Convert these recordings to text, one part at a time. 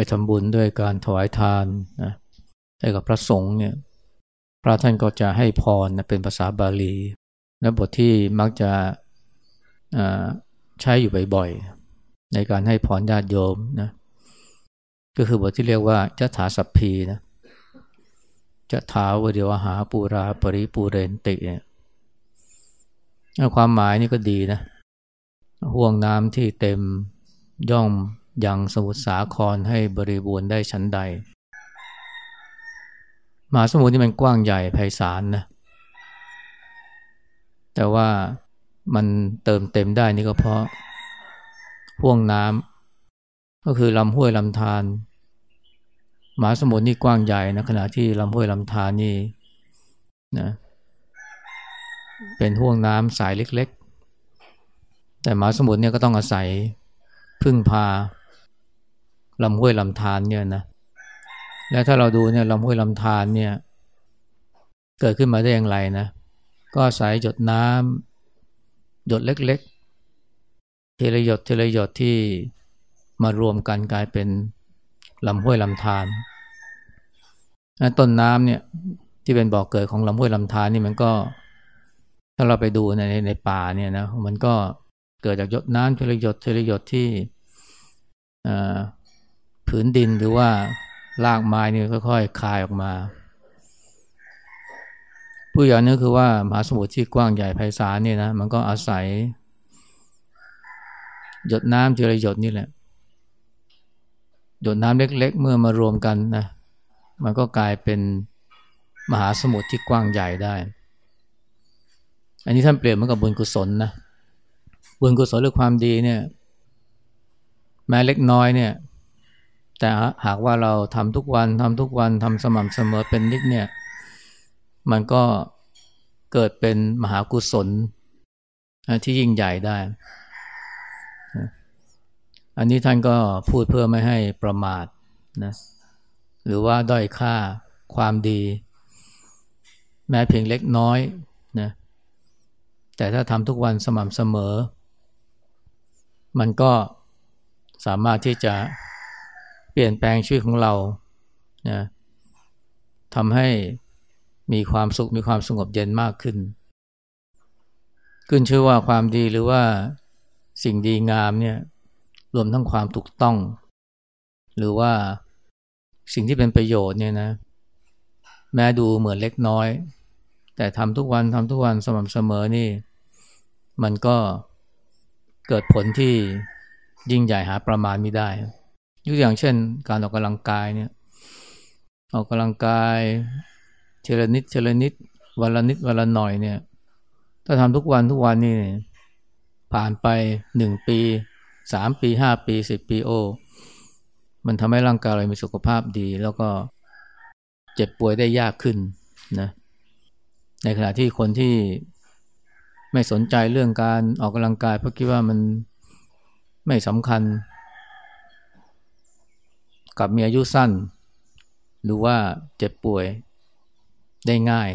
ไปทำบุญด้วยการถวายทานนะให้กับพระสงฆ์เนี่ย พระท่านก็จะให้พรนะเป็นภาษาบาลี และบทที่มักจะใช้อยู่บ่อยๆ ในการให้พรญาติโยมนะ ก็คือบทที่เรียกว่าจะถาสัพพีนะจะถาวเดียวหาปูราปริปูเรนติเนี่ยความหมายนี่ก็ดีนะห่วงน้ำที่เต็มย่อม ยังสมุทรสาครให้บริบูรณ์ได้ชั้นใดมหาสมุทรที่มันกว้างใหญ่ไพศาลนะ แต่ว่ามันเติมเต็มได้นี่ก็เพราะห่วงน้ำก็คือลำห้วยลำธารมหาสมุทรนี่กว้างใหญ่นะขณะที่ลำห้วยลำธารนี่นะเป็นห่วงน้ำสายเล็ก ๆ แต่มหาสมุทรเนี่ยก็ต้องอาศัยพึ่งพา ลำห้วยลำธารเนี่ยนะแล้วถ้าเราดูเนี่ยลำห้วยลำธารเนี่ย เกิดขึ้นมาได้อย่างไรนะ ก็อายหยดน้ำหยดเล็กๆเทระหยดเทระหยดที่มารวมกันกลายเป็นลำห้วยลำธารต้นน้ำเนี่ยที่เป็นบ่อกเกิดของลำห้วยลำธารนี่มันก็ ถ้าเราไปดูในในป่าเนี่ยนะมันก็เกิดจากหยดน้ำเทระหยดเทระหยดที่ ผืนดินหรือว่าลากไม้นี่ค่อยๆคายออกมา ผู้อย่างนี้คือว่ามหาสมุทรที่กว้างใหญ่ไพศาลเนี่ยนะมันก็อาศัย หยดน้ำทีละหยดนี่แหละ หยดน้ำเล็ก ๆ เมื่อมารวมกันนะมันก็กลายเป็นมหาสมุทรที่กว้างใหญ่ได้ อันนี้ท่านเปรียบเหมือนกับบุญกุศลนะ บุญกุศลหรือความดีเนี่ย แม้เล็กน้อยเนี่ย แต่หากว่าเราทำทุกวันทำทุกวันทำสม่ำเสมอเป็นนิดเนี่ย มันก็เกิดเป็นมหากุศลที่ยิ่งใหญ่ได้ อันนี้ท่านก็พูดเพื่อไม่ให้ประมาทนะหรือว่าด้อยค่าความดี แม้เพียงเล็กน้อยนะแต่ถ้าทำทุกวันสม่ำเสมอ มันก็สามารถที่จะ ปลี่ยนแปลงชีวิตของเรานะทำให้มีความสุขมีความสงบเย็นมากขึ้น ขึ้นชื่อว่าความดีหรือว่าสิ่งดีงามเนี่ยรวมทั้งความถูกต้อง หรือว่าสิ่งที่เป็นประโยชน์เนี่ยนะแม้ดูเหมือนเล็กน้อย แต่ทำทุกวันทำทุกวันสม่ำเสมอนี่ มันก็เกิดผลที่ยิ่งใหญ่หาประมาณไม่ได้ ยกอย่างเช่น การออกกำลังกายเนี่ยออกกำลังกายเทเลนิดเทเลนิดวันละนิดวันละหน่อยเนี่ย ถ้าทำทุกวันทุกวันนี่ผ่านไปหนึ่งปีสามปีห้าปีสิบปีโอ มันทำให้ร่างกายเรามีสุขภาพดี แล้วก็เจ็บป่วยได้ยากขึ้นนะในขณะที่คนที่ไม่สนใจเรื่องการออกกำลังกายเพราะคิดว่ามันไม่สำคัญ กับมีอายุสั้น หรือว่าเจ็บป่วยได้ง่าย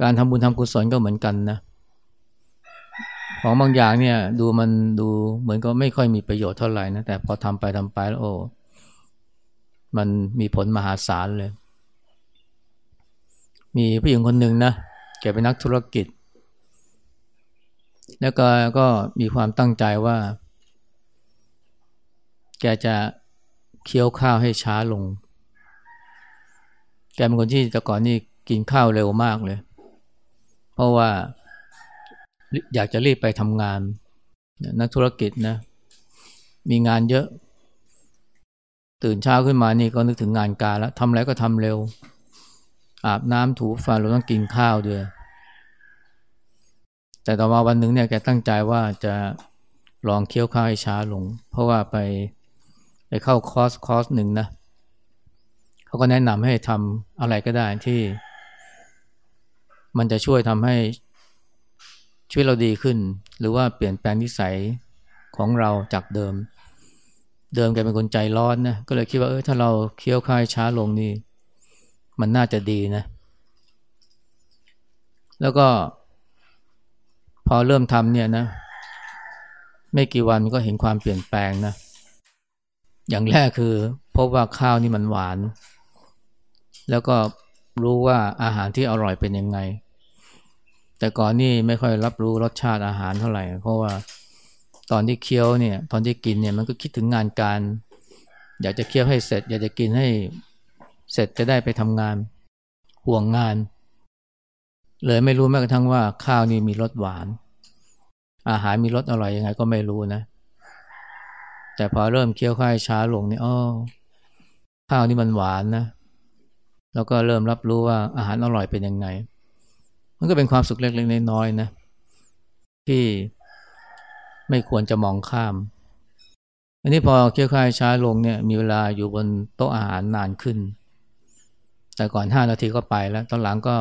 การทำบุญทำกุศลก็เหมือนกันนะของบางอย่างเนี่ยดูมันดูเหมือนก็ไม่ค่อยมีประโยชน์เท่าไหร่นะแต่พอทำไปทำไปแล้วโอ้มันมีผลมหาศาลเลย มีผู้หญิงคนหนึ่งนะแกเป็นนักธุรกิจ แล้วก็ก็มีความตั้งใจว่า แกจะเคี้ยวข้าวให้ช้าลง แกเป็นคนที่แต่ก่อนนี่กินข้าวเร็วมากเลย เพราะว่าอยากจะรีบไปทำงาน นักธุรกิจนะ มีงานเยอะ ตื่นเช้าขึ้นมานี่ก็นึกถึงงานการแล้วทำอะไรก็ทำเร็ว อาบน้ำถูฟันเราต้องกินข้าวด้วย แต่ต่อมาวันหนึ่งเนี่ยแกตั้งใจว่าจะลองเคี้ยวข้าวให้ช้าลง เพราะว่าไป ไปเข้าคอร์สคอร์สหนึ่งนะเขาก็แนะนำให้ทำอะไรก็ได้ที่ มันจะช่วยทำให้ชีวิตเราดีขึ้น หรือว่าเปลี่ยนแปลงนิสัยของเราจากเดิม เดิมแกเป็นคนใจร้อนนะก็เลยคิดว่าเออถ้าเราเคี้ยวคายช้าลงนี่ มันน่าจะดีนะ แล้วก็ พอเริ่มทำเนี่ยนะ ไม่กี่วันมันก็เห็นความเปลี่ยนแปลงนะ อย่างแรกคือพบว่าข้าวนี่มันหวาน แล้วก็รู้ว่าอาหารที่อร่อยเป็นยังไง แต่ก่อนนี่ไม่ค่อยรับรู้รสชาติอาหารเท่าไหร่ เพราะว่าตอนที่เคี้ยวเนี่ย ตอนที่กินเนี่ยมันก็คิดถึงงานการ อยากจะเคี้ยวให้เสร็จ อยากจะกินให้เสร็จจะได้ไปทำงาน ห่วงงาน เลยไม่รู้แม้กระทั่งว่าข้าวนี่มีรสหวาน อาหารมีรสอร่อยยังไงก็ไม่รู้นะ แต่พอเริ่มเคี้ยวข้าวช้าลงเนี่ยอ๋อข้าวนี่มันหวานนะ แล้วก็เริ่มรับรู้ว่าอาหารอร่อยเป็นยังไง มันก็เป็นความสุขเล็กๆน้อยๆนะ ที่ไม่ควรจะมองข้าม อันนี้พอเคี้ยวข้าวช้าลงเนี่ย มีเวลาอยู่บนโต๊ะอาหารนานขึ้น แต่ก่อนห้านาทีก็ไปแล้ว ตอนหลังก็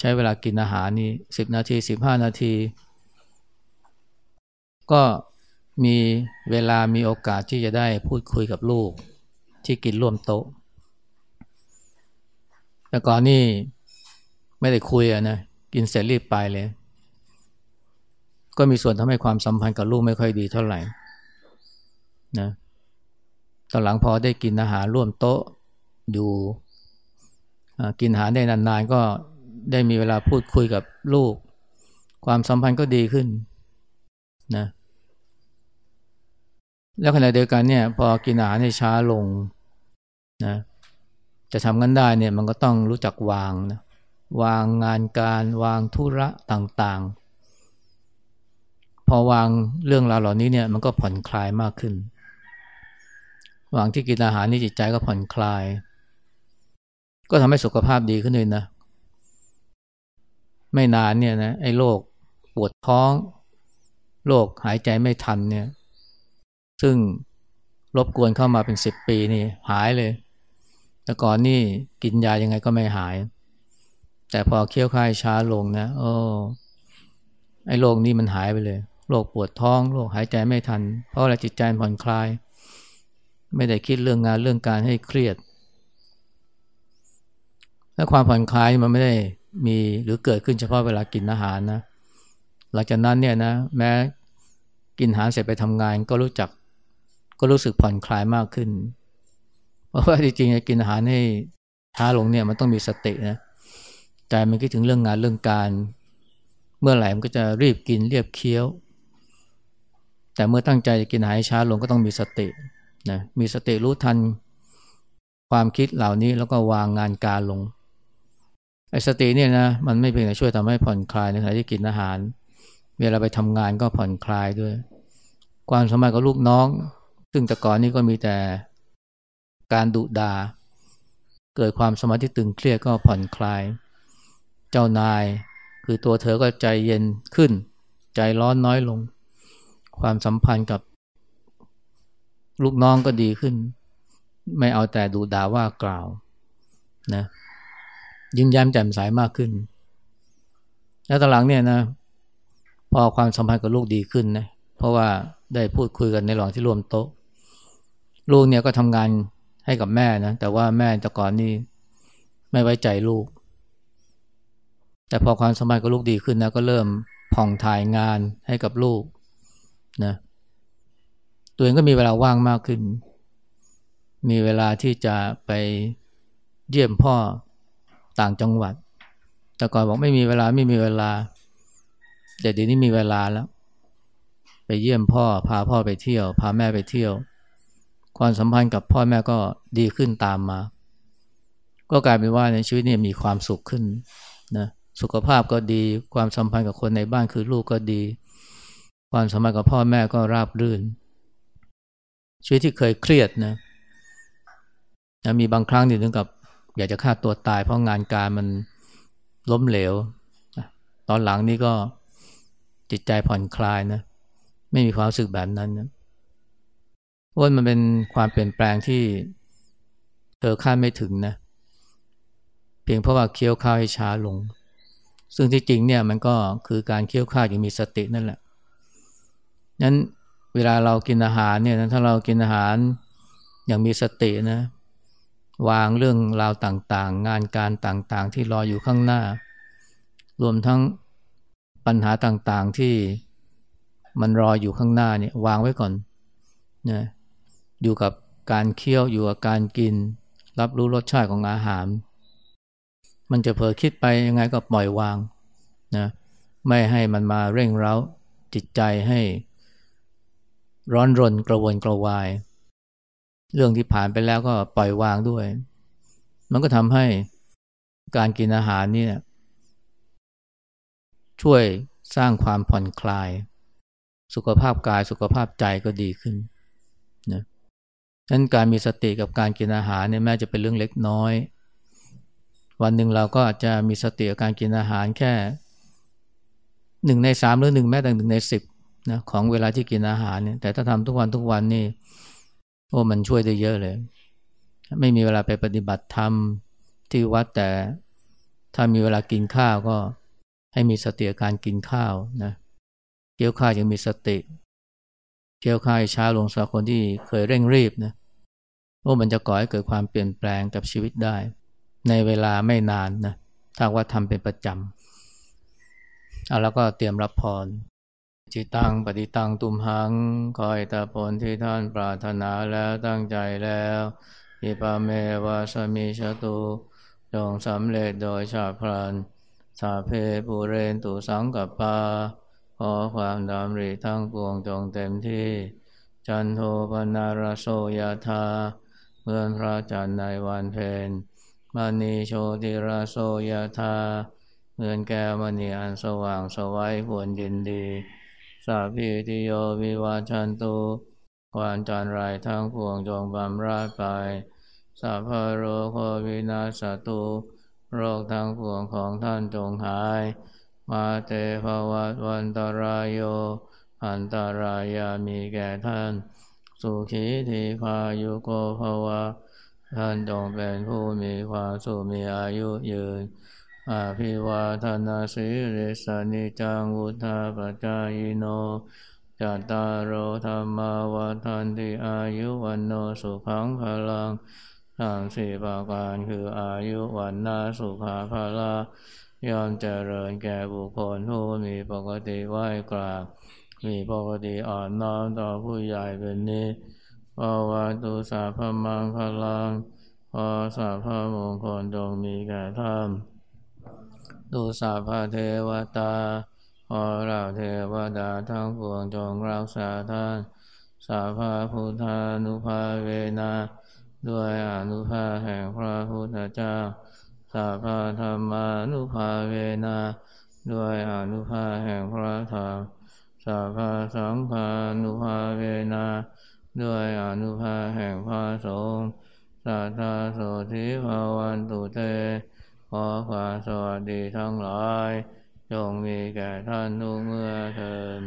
ใช้เวลากินอาหารนี่สิบนาทีสิบห้านาที ก็ มีเวลามีโอกาสที่จะได้พูดคุยกับลูกที่กินร่วมโต๊ะ แต่ก่อนนี่ไม่ได้คุยอะนะกินเสร็จรีบไปเลย ก็มีส่วนทำให้ความสัมพันธ์กับลูกไม่ค่อยดีเท่าไหร่นะตอนหลังพอได้กินอาหารร่วมโต๊ะอยู่กินอาหารได้นานๆ ก็ได้มีเวลาพูดคุยกับลูก ความสัมพันธ์ก็ดีขึ้นนะ แล้วขณะเดียวกันเนี่ยพอกินอาหารให้ช้าลงนะจะทำกันได้เนี่ยมันก็ต้องรู้จักวางนะวางงานการวางธุระต่างๆ พอวางเรื่องราวเหล่านี้เนี่ยมันก็ผ่อนคลายมากขึ้นวางที่กินอาหารนี่จิตใจก็ผ่อนคลาย ก็ทำให้สุขภาพดีขึ้นเลยนะ ไม่นานเนี่ยนะไอ้โรคปวดท้องโรคหายใจไม่ทันเนี่ย ซึ่งรบกวนเข้ามาเป็นสิบปีนี่หายเลย แต่ก่อนนี่กินยายังไงก็ไม่หาย แต่พอเคี้ยวคายช้าลงนะโอ้ไอ้โรคนี้มันหายไปเลยโรคปวดท้องโรคหายใจไม่ทัน เพราะอะไรจิตใจผ่อนคลาย ไม่ได้คิดเรื่องงานเรื่องการให้เครียดและความผ่อนคลายมันไม่ได้มีหรือเกิดขึ้นเฉพาะเวลากินอาหารนะหลังจากนั้นเนี่ยนะแม้กินอาหารเสร็จไปทำงานก็รู้จัก ก็รู้สึกผ่อนคลายมากขึ้น เพราะว่าจริงๆกินอาหารให้ช้าลงเนี่ยมันต้องมีสตินะใจมันคิดถึงเรื่องงานเรื่องการ เมื่อไหร่มันก็จะรีบกินเรียบเคี้ยว แต่เมื่อตั้งใจจะกินอาหารช้าลงก็ต้องมีสตินะมีสติรู้ทันความคิดเหล่านี้แล้วก็วางงานการลงไอ้สติเนี่ยนะมันไม่เพียงแต่ช่วยทำให้ผ่อนคลายในขณะที่กินอาหาร เวลาไปทำงานก็ผ่อนคลายด้วย ความสมัยกับลูกน้อง ซึ่งแต่ก่อนนี้ก็มีแต่การดุดา เกิดความสมาธิตึงเครียดก็ผ่อนคลาย เจ้านาย คือตัวเธอก็ใจเย็นขึ้น ใจร้อนน้อยลง ความสัมพันธ์กับลูกน้องก็ดีขึ้น ไม่เอาแต่ดูด่าว่ากล่าวนะยิ้มแย้มแจ่มใสามากขึ้น แล้วตอนหลังเนี่ยนะ พอความสัมพันธ์กับลูกดีขึ้นนะเพราะว่าได้พูดคุยกันในหลองที่รวมโต๊ะ ลูกเนี่ยก็ทำงานให้กับแม่นะ แต่ว่าแม่แต่ก่อนนี่ไม่ไว้ใจลูก แต่พอความสัมพันธ์กับลูกดีขึ้นนะ ก็เริ่มผ่องถ่ายงานให้กับลูกนะตัวเองก็มีเวลาว่างมากขึ้น มีเวลาที่จะไปเยี่ยมพ่อต่างจังหวัด แต่ก่อนบอกไม่มีเวลาไม่มีเวลา แต่เดี๋ยวนี้มีเวลาแล้ว ไปเยี่ยมพ่อ พาพ่อไปเที่ยว พาแม่ไปเที่ยว ความสัมพันธ์กับพ่อแม่ก็ดีขึ้นตามมา ก็กลายเป็นว่าในชีวิตนี่มีความสุขขึ้นนะสุขภาพก็ดี ความสัมพันธ์กับคนในบ้านคือลูกก็ดี ความสัมพันธ์กับพ่อแม่ก็ราบรื่น ชีวิตที่เคยเครียดนะนะมีบางครั้งที่ถึงกับ อยากจะฆ่าตัวตาย เพราะงานการมันล้มเหลว ตอนหลังนี่ก็จิตใจผ่อนคลายนะ ไม่มีความรู้สึกแบบนั้นนะ ว่ามันเป็นความเปลี่ยนแปลงที่เธอคาดไม่ถึงนะ เพียงเพราะว่าเคี้ยวข้าวให้ช้าลง ซึ่งที่จริงเนี่ยมันก็คือการเคี้ยวข้าวอย่างมีสตินั่นแหละนั้นเวลาเรากินอาหารเนี่ยถ้าเรากินอาหารอย่างมีสตินะ วางเรื่องราวต่างๆ งานการต่างๆ ที่รออยู่ข้างหน้า รวมทั้งปัญหาต่างๆที่มันรออยู่ข้างหน้าเนี่ยวางไว้ก่อนนะ อยู่กับการเคี้ยวอยู่กับการกิน รับรู้รสชาติของอาหาร มันจะเผลอคิดไปยังไงก็ปล่อยวางนะไม่ให้มันมาเร่งเร้าจิตใจให้ร้อนรนกระวนกระวาย เรื่องที่ผ่านไปแล้วก็ปล่อยวางด้วย มันก็ทำให้การกินอาหารนี่ช่วยสร้างความผ่อนคลาย สุขภาพกายสุขภาพใจก็ดีขึ้น นั้นการมีสติกับการกินอาหารเนี่ยแม้จะเป็นเรื่องเล็กน้อย วันหนึ่งเราก็อาจจะมีสติกับการกินอาหารแค่หนึ่งในสามหรือหนึ่งแม้แต่หนึ่งในสิบนะของเวลาที่กินอาหารเนี่ยแต่ถ้าทำทุกวันทุกวันนี่โอ้มันช่วยได้เยอะเลย ไม่มีเวลาไปปฏิบัติธรรมที่วัดแต่ถ้ามีเวลากินข้าวก็ให้มีสติการกินข้าวนะเกี่ยวข้าวยังมีสติเกี่ยวข้าวช้าลงสำหรับคนที่เคยเร่งรีบนะ โอ้มันจะก่อให้เกิดความเปลี่ยนแปลงกับชีวิตได้ ในเวลาไม่นานนะถ้าว่าทำเป็นประจำเอาแล้วก็เตรียมรับพรจิตังปฏิตังตุมหัง คอยตาผลที่ท่านปรารถนาแล้วตั้งใจแล้วอิปาเมวาสมิชตุจงสำเร็จโดยชาพลันสาเพปูเรนตุสังกับปาขอความดำริทั้งปวงจงเต็มที่ จันโทปนารโสยธา มื่อพระจันทร์ในวันเพ็ญมณีโชติราโสยธาเมือนแก้วมณีอันสว่างสวัยควรยินดี สาพีติโยวิวาชันตุความจันไรทั้งปวงจงบำราดไปสัพพโรโควินาสตุโรคทั้งปวงของท่านจงหาย มาเตภวัตวันตรายโย อันตรายามีแก่ท่าน สุขีทีพายุโกภาวะท่านจงเป็นผู้มีความสุขมีอายุยืนอาภิวาทนาสิริสนิจังวุธาปจายโนจัตตารโอธรรมาวทันติอายุวันโนสุขังพลังทั้งสี่ประการคืออายุวันนาสุขาภาละยอมเจริญแก่บุคคลผู้มีปกติไหวกราบ มีปกติอ่อนน้อมต่อผู้ใหญ่เป็นนิสภาวะตุสาพมังพลังพอสาพมงคลจงมีแก่ท่านตุสาพเทวตาขอเราเทวดาทั้งปวงจงรักษาท่าน สาภาพุทธานุภาเวนาด้วยอนุภาแห่งพระพุทธเจ้า สาภาธรรมานุภาเวนาด้วยอนุภาแห่งพระธรรม สาภาสังฆานุภาเวนาด้วยอนุภาแห่งพระสงฆ์สัทธาโสธิภาวันตุเต ขอความสวัสดีทั้งหลาย จงมีแก่ท่านทุกเมื่อเทิน